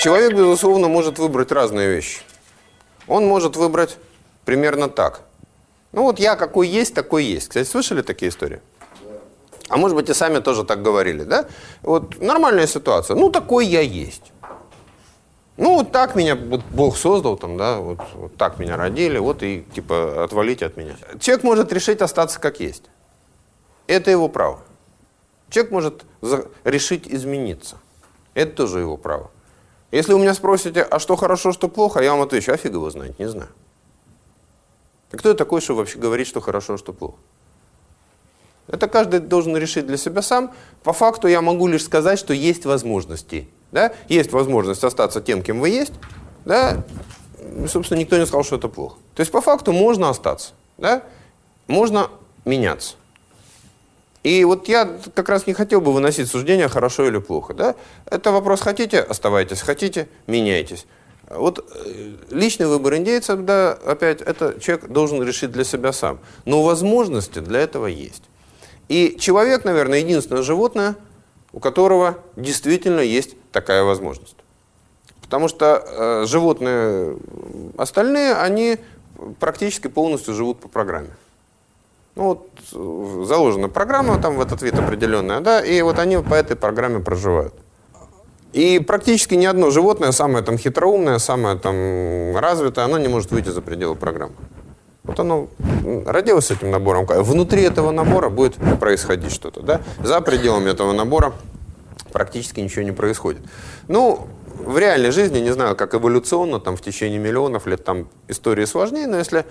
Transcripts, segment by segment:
Человек, безусловно, может выбрать разные вещи. Он может выбрать примерно так. Ну вот я какой есть, такой есть. Кстати, слышали такие истории? А может быть и сами тоже так говорили, да? Вот нормальная ситуация. Ну такой я есть. Ну, вот так меня вот Бог создал, там, да, вот, вот так меня родили, вот и, типа, отвалите от меня. Человек может решить остаться как есть. Это его право. Человек может решить измениться. Это тоже его право. Если вы меня спросите, а что хорошо, что плохо, я вам отвечу, а фиг его знает, не знаю. И кто я такой, что вообще говорить, что хорошо, что плохо? Это каждый должен решить для себя сам. По факту я могу лишь сказать, что есть возможности. Да? Есть возможность остаться тем, кем вы есть. Да? И, собственно, никто не сказал, что это плохо. То есть по факту можно остаться. Да? Можно меняться. И вот я как раз не хотел бы выносить суждение, хорошо или плохо. Да? Это вопрос, хотите, оставайтесь, хотите, меняйтесь. Вот э, личный выбор индейцев, да, опять, это человек должен решить для себя сам. Но возможности для этого есть. И человек, наверное, единственное животное, у которого действительно есть такая возможность. Потому что э, животные остальные, они практически полностью живут по программе. Ну вот э, заложена программа там в этот вид определенная, да, и вот они по этой программе проживают. И практически ни одно животное, самое там хитроумное, самое там развитое, оно не может выйти за пределы программы. Вот оно родилось с этим набором. Внутри этого набора будет происходить что-то, да? За пределами этого набора практически ничего не происходит. Ну, в реальной жизни, не знаю, как эволюционно, там в течение миллионов лет там истории сложнее, но если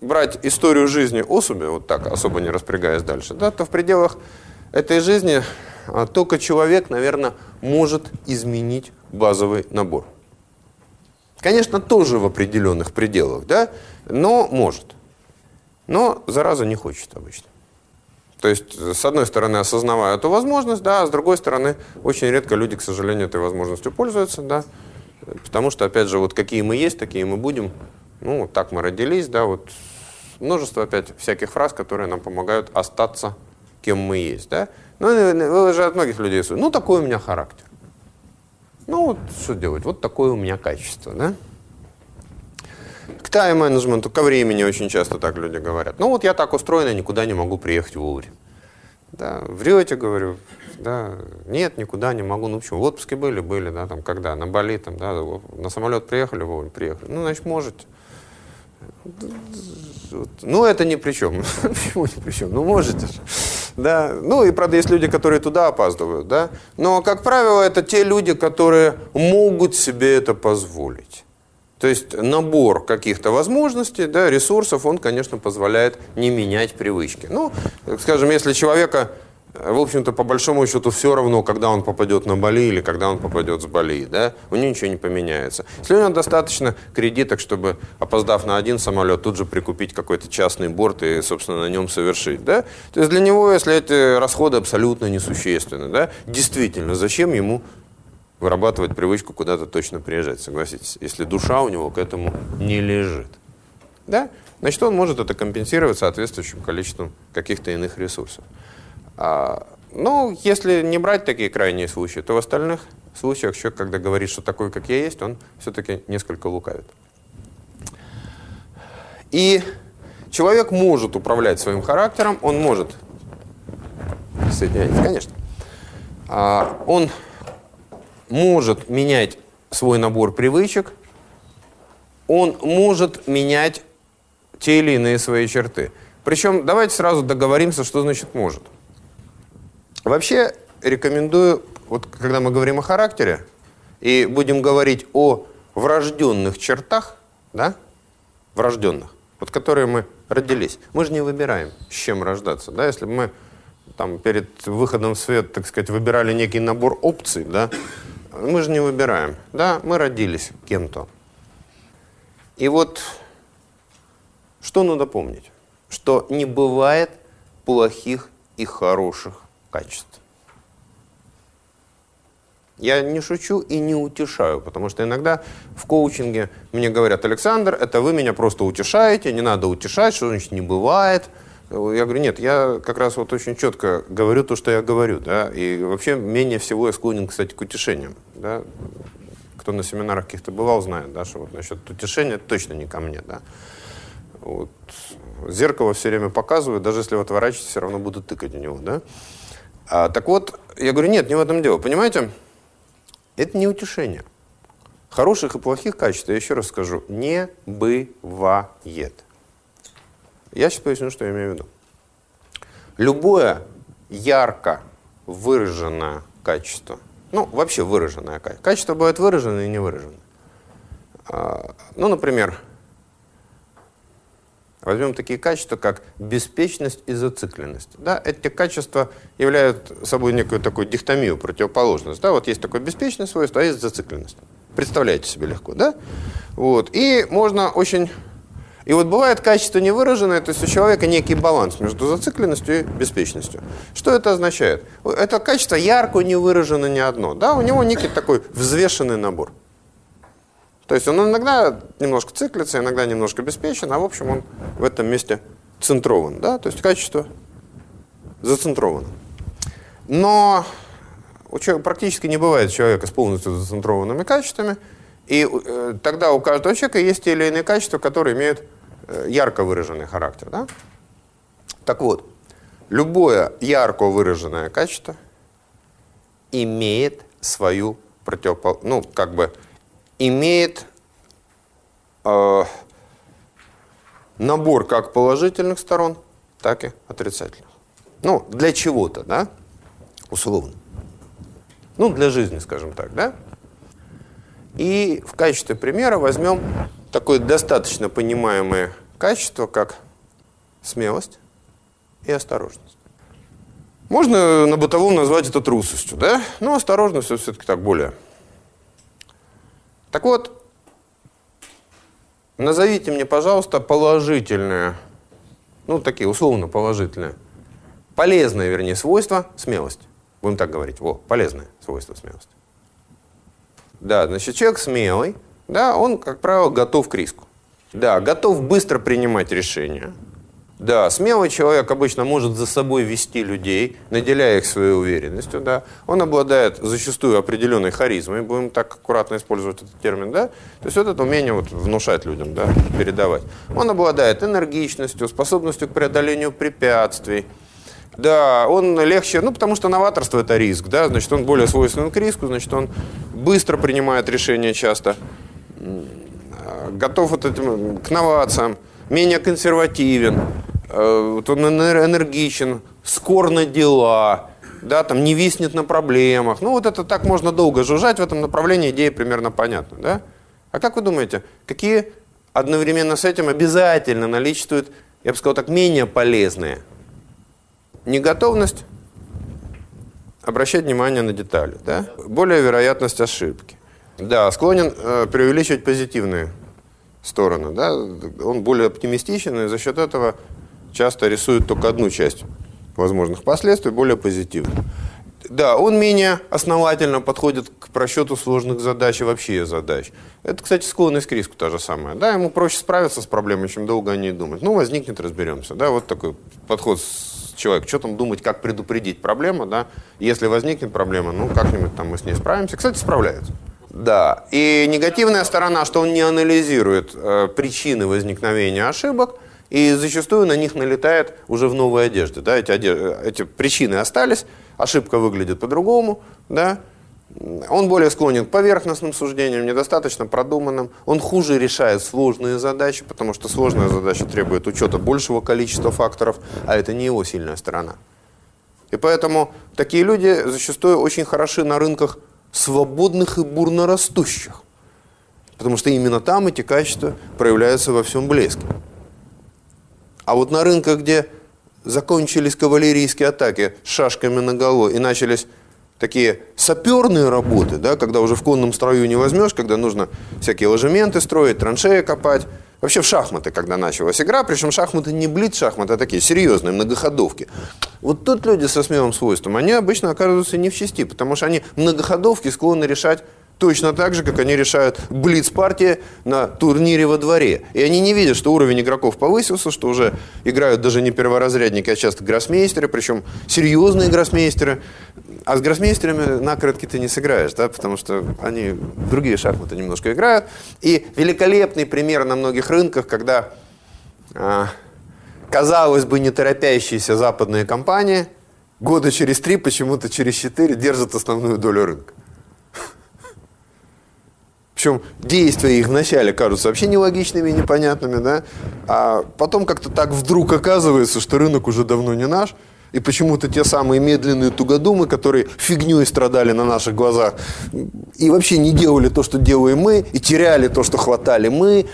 брать историю жизни особи, вот так, особо не распрягаясь дальше, да, то в пределах этой жизни а, только человек, наверное, может изменить базовый набор. Конечно, тоже в определенных пределах, да, но может. Но зараза не хочет обычно. То есть, с одной стороны, осознавая эту возможность, да, а с другой стороны, очень редко люди, к сожалению, этой возможностью пользуются, да, потому что, опять же, вот какие мы есть, такие мы будем, ну, так мы родились, да, вот множество, опять, всяких фраз, которые нам помогают остаться кем мы есть, да. Ну, вы же от многих людей слышите, ну, такой у меня характер. Ну, вот что делать, вот такое у меня качество, да. К тайм-менеджменту, ко времени очень часто так люди говорят. Ну, вот я так устроен, я никуда не могу приехать вовремя. Да, врете, говорю, да, нет, никуда не могу. Ну, почему? В отпуске были, были, да, там, когда, на Бали, там, да, на самолет приехали вовремя, приехали. Ну, значит, можете. Ну, это ни при чем. Почему ни при чем? Ну, можете же. Да. Ну, и, правда, есть люди, которые туда опаздывают, да. Но, как правило, это те люди, которые могут себе это позволить. То есть набор каких-то возможностей, да, ресурсов, он, конечно, позволяет не менять привычки. Ну, скажем, если человека в общем-то, по большому счету, все равно, когда он попадет на Бали или когда он попадет с Бали, да, у него ничего не поменяется. Если у него достаточно кредиток, чтобы, опоздав на один самолет, тут же прикупить какой-то частный борт и, собственно, на нем совершить, да, то есть для него, если эти расходы абсолютно несущественны, да, действительно, зачем ему вырабатывать привычку куда-то точно приезжать, согласитесь, если душа у него к этому не лежит, да, значит, он может это компенсировать соответствующим количеством каких-то иных ресурсов. А, ну, если не брать такие крайние случаи, то в остальных случаях человек, когда говорит, что такой, как я есть, он все-таки несколько лукавит. И человек может управлять своим характером, он может, соединяйтесь, конечно, а, он может менять свой набор привычек, он может менять те или иные свои черты. Причем давайте сразу договоримся, что значит «может». Вообще рекомендую, вот когда мы говорим о характере, и будем говорить о врожденных чертах, да, врожденных, вот которые мы родились. Мы же не выбираем, с чем рождаться, да, если бы мы там перед выходом в свет, так сказать, выбирали некий набор опций, да, мы же не выбираем, да, мы родились кем-то. И вот что надо помнить? Что не бывает плохих и хороших качеств. Я не шучу и не утешаю, потому что иногда в коучинге мне говорят, Александр, это вы меня просто утешаете, не надо утешать, что значит не бывает. Я говорю, нет, я как раз вот очень четко говорю то, что я говорю, да, и вообще менее всего я склонен, кстати, к утешениям, да. кто на семинарах каких-то бывал, знает, да, что вот насчет утешения точно не ко мне, да. Вот. Зеркало все время показывают, даже если вы отворачиваетесь, все равно будут тыкать в него, да. А, так вот, я говорю, нет, не в этом дело. Понимаете, это не утешение. Хороших и плохих качеств, я еще раз скажу, не бывает. Я сейчас поясню, что я имею в виду. Любое ярко выраженное качество, ну, вообще выраженное качество. Качество бывает выраженное и не выраженное. А, ну, например, Возьмем такие качества, как беспечность и зацикленность. Да, эти качества являют собой некую такую дихтомию, противоположность. Да, вот есть такое беспечное свойство, а есть зацикленность. Представляете себе легко, да? Вот. И можно очень... И вот бывает качество невыраженное, то есть у человека некий баланс между зацикленностью и беспечностью. Что это означает? Это качество ярко не выражено ни одно. Да? У него некий такой взвешенный набор. То есть он иногда немножко циклится, иногда немножко беспечен, а в общем он в этом месте центрован. Да? То есть качество зацентровано. Но у человека практически не бывает человека с полностью зацентрованными качествами, и э, тогда у каждого человека есть те или иные качества, которые имеют э, ярко выраженный характер. Да? Так вот, любое ярко выраженное качество имеет свою противоположность, ну, как бы, имеет э, набор как положительных сторон, так и отрицательных. Ну, для чего-то, да, условно. Ну, для жизни, скажем так, да. И в качестве примера возьмем такое достаточно понимаемое качество, как смелость и осторожность. Можно на бытовом назвать это трусостью, да? Но осторожность все-таки так более так вот, назовите мне, пожалуйста, положительные, ну, такие условно положительные, полезные, вернее, свойства смелости. Будем так говорить. Во, полезное свойство смелости. Да, значит, человек смелый, да, он, как правило, готов к риску. Да, готов быстро принимать решения. Да, смелый человек обычно может за собой вести людей, наделяя их своей уверенностью, да. Он обладает зачастую определенной харизмой, будем так аккуратно использовать этот термин, да. То есть вот это умение вот внушать людям, да, передавать. Он обладает энергичностью, способностью к преодолению препятствий. Да, он легче, ну, потому что новаторство – это риск, да, значит, он более свойственен к риску, значит, он быстро принимает решения часто, готов вот этим, к новациям, менее консервативен, вот он энергичен, скор на дела, да, там не виснет на проблемах. Ну, вот это так можно долго жужжать в этом направлении, идея примерно понятна, да? А как вы думаете, какие одновременно с этим обязательно наличествуют, я бы сказал так, менее полезные? Неготовность обращать внимание на детали, да? Более вероятность ошибки. Да, склонен э, преувеличивать позитивные стороны, да? Он более оптимистичен, и за счет этого часто рисует только одну часть возможных последствий, более позитивную. Да, он менее основательно подходит к просчету сложных задач и вообще задач. Это, кстати, склонность к риску та же самая. Да, ему проще справиться с проблемой, чем долго о ней думать. Ну, возникнет, разберемся. Да, вот такой подход с человека. Что там думать, как предупредить проблему, да. Если возникнет проблема, ну, как-нибудь там мы с ней справимся. Кстати, справляются. Да, и негативная сторона, что он не анализирует э, причины возникновения ошибок – и зачастую на них налетает уже в новой одежде. Да? Эти, одежды, эти причины остались, ошибка выглядит по-другому. Да? Он более склонен к поверхностным суждениям, недостаточно продуманным. Он хуже решает сложные задачи, потому что сложная задача требует учета большего количества факторов, а это не его сильная сторона. И поэтому такие люди зачастую очень хороши на рынках свободных и бурно растущих. Потому что именно там эти качества проявляются во всем блеске. А вот на рынках, где закончились кавалерийские атаки с шашками на голову и начались такие саперные работы, да, когда уже в конном строю не возьмешь, когда нужно всякие ложементы строить, траншеи копать. Вообще в шахматы, когда началась игра, причем шахматы не блиц шахматы, а такие серьезные, многоходовки. Вот тут люди со смелым свойством, они обычно оказываются не в части, потому что они многоходовки склонны решать Точно так же, как они решают блиц-партии на турнире во дворе. И они не видят, что уровень игроков повысился, что уже играют даже не перворазрядники, а часто гроссмейстеры, причем серьезные гроссмейстеры. А с гроссмейстерами накоротки ты не сыграешь, да, потому что они другие шахматы немножко играют. И великолепный пример на многих рынках, когда, а, казалось бы, не торопящиеся западные компании года через три, почему-то через четыре держат основную долю рынка. Причем действия их вначале кажутся вообще нелогичными и непонятными, да? А потом как-то так вдруг оказывается, что рынок уже давно не наш, и почему-то те самые медленные тугодумы, которые фигней страдали на наших глазах, и вообще не делали то, что делаем мы, и теряли то, что хватали мы,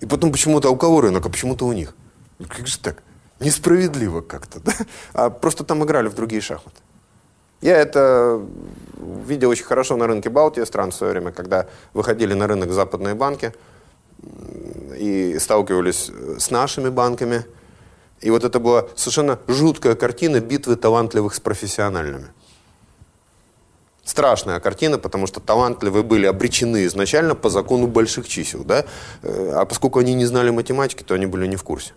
и потом почему-то а у кого рынок, а почему-то у них. Как же так? Несправедливо как-то, да? А просто там играли в другие шахматы. Я это видел очень хорошо на рынке Балтии стран в свое время, когда выходили на рынок западные банки и сталкивались с нашими банками. И вот это была совершенно жуткая картина битвы талантливых с профессиональными. Страшная картина, потому что талантливые были обречены изначально по закону больших чисел. Да? Э, а поскольку они не знали математики, то они были не в курсе.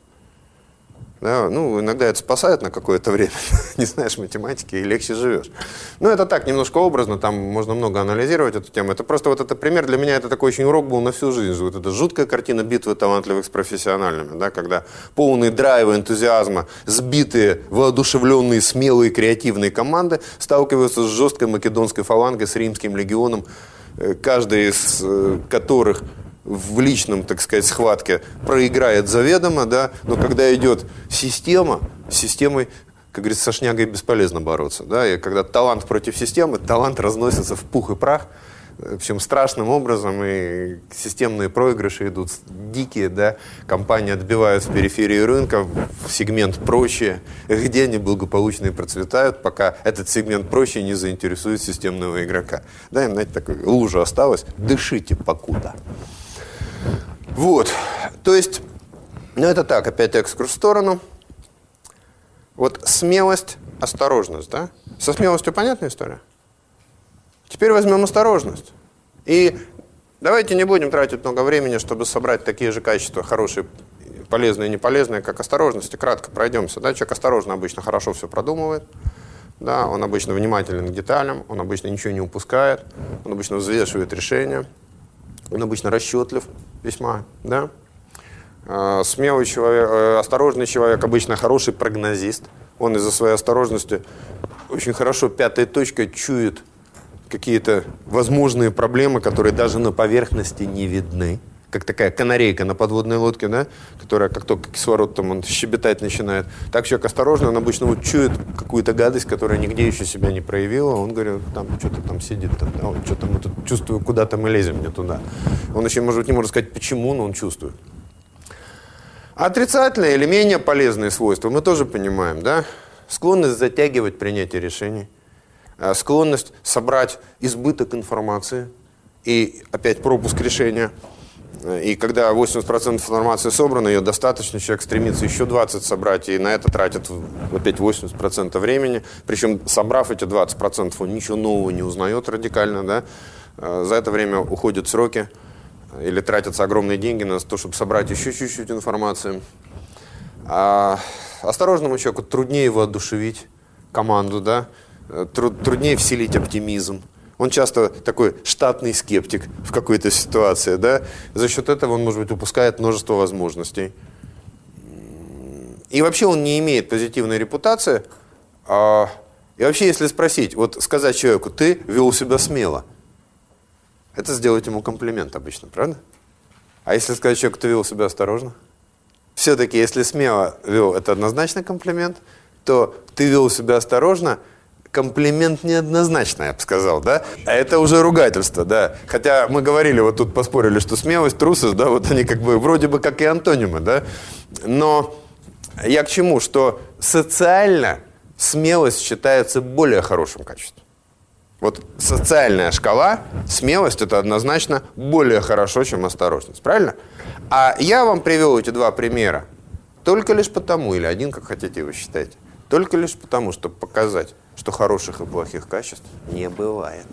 Да, ну, иногда это спасает на какое-то время. не знаешь математики и легче живешь. Ну, это так, немножко образно, там можно много анализировать эту тему. Это просто вот это пример, для меня это такой очень урок был на всю жизнь. Вот эта жуткая картина битвы талантливых с профессиональными, да, когда полные драйва, энтузиазма, сбитые, воодушевленные, смелые, креативные команды сталкиваются с жесткой македонской фалангой, с римским легионом, э, каждый из э, которых в личном, так сказать, схватке проиграет заведомо, да, но когда идет система, с системой, как говорится, со шнягой бесполезно бороться, да, и когда талант против системы, талант разносится в пух и прах, в общем, страшным образом, и системные проигрыши идут дикие, да, компании отбивают в периферии рынка, в сегмент проще, где они благополучно и процветают, пока этот сегмент проще не заинтересует системного игрока. Да, им, знаете, такой лужа осталась, дышите покуда. Вот, то есть, ну это так, опять экскурс в сторону. Вот смелость, осторожность, да? Со смелостью понятная история? Теперь возьмем осторожность. И давайте не будем тратить много времени, чтобы собрать такие же качества, хорошие, полезные и неполезные, как осторожность. И кратко пройдемся. Да? Человек осторожно обычно хорошо все продумывает. Да, он обычно внимателен к деталям, он обычно ничего не упускает, он обычно взвешивает решения. Он обычно расчетлив весьма, да. А, смелый человек, э, осторожный человек, обычно хороший прогнозист. Он из-за своей осторожности очень хорошо пятой точкой чует какие-то возможные проблемы, которые даже на поверхности не видны как такая канарейка на подводной лодке, да, которая как только кислород там он щебетать начинает. Так человек осторожно, он обычно вот чует какую-то гадость, которая нигде еще себя не проявила. Он говорит, там что-то там сидит, там, да, вот что-то мы тут чувствую, куда-то мы лезем не туда. Он еще, может быть, не может сказать, почему, но он чувствует. Отрицательные или менее полезные свойства мы тоже понимаем, да? Склонность затягивать принятие решений, а, склонность собрать избыток информации и опять пропуск решения – и когда 80% информации собрано, ее достаточно, человек стремится еще 20 собрать, и на это тратит опять 80% времени. Причем, собрав эти 20%, он ничего нового не узнает радикально. Да? А, за это время уходят сроки или тратятся огромные деньги на то, чтобы собрать еще чуть-чуть информации. А осторожному человеку труднее воодушевить команду, да? Труд, труднее вселить оптимизм. Он часто такой штатный скептик в какой-то ситуации, да. За счет этого он, может быть, упускает множество возможностей. И вообще он не имеет позитивной репутации. А, и вообще, если спросить, вот сказать человеку, ты вел себя смело, это сделать ему комплимент обычно, правда? А если сказать человеку, ты вел себя осторожно? Все-таки, если смело вел, это однозначно комплимент, то ты вел себя осторожно – комплимент неоднозначно, я бы сказал, да? А это уже ругательство, да? Хотя мы говорили, вот тут поспорили, что смелость, трусость, да, вот они как бы вроде бы как и антонимы, да? Но я к чему? Что социально смелость считается более хорошим качеством. Вот социальная шкала, смелость – это однозначно более хорошо, чем осторожность. Правильно? А я вам привел эти два примера только лишь потому, или один, как хотите вы считаете, только лишь потому, чтобы показать, что хороших и плохих качеств не бывает.